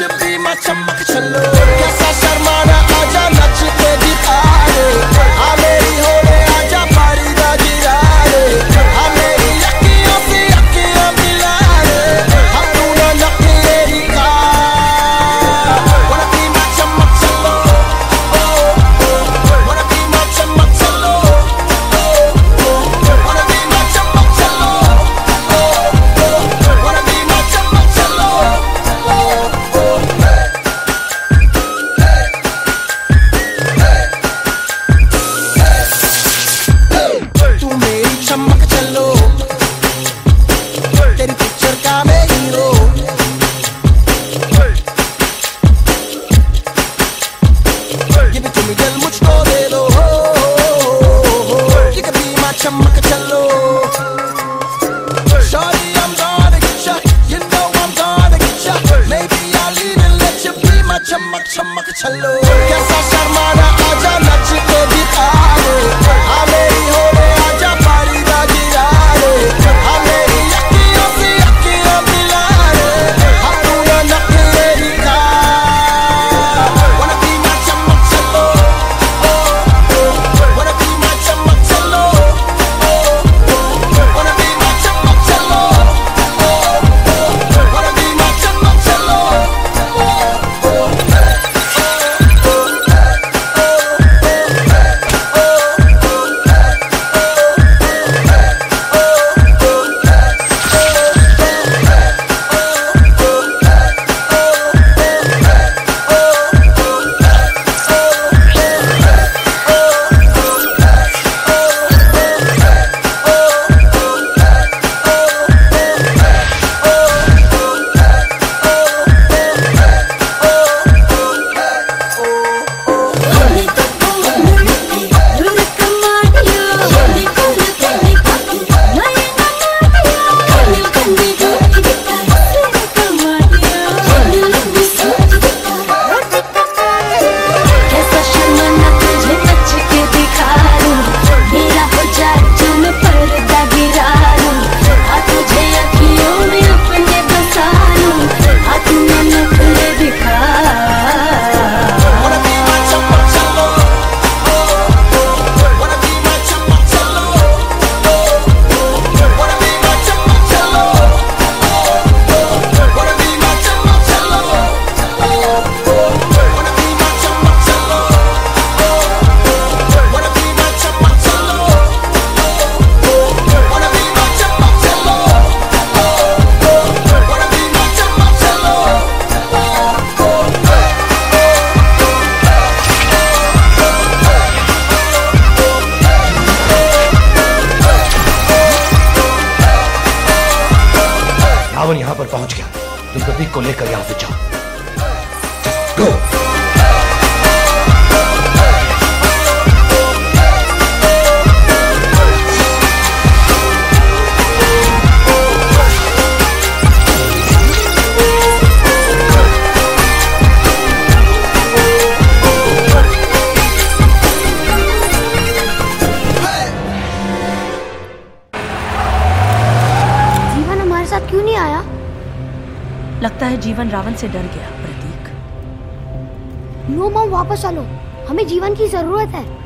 you be my chumba, chalo. चमक चमक छल्लो कैसा शर्माना आजा ना। रावण यहाँ पर पहुँच गया। तुम प्रतीक को लेकर यहाँ से जाओ। गो लगता है जीवन रावण से डर गया, प्रतीक। नो मॉम, वापस आ लो। हमें जीवन की ज़रूरत है।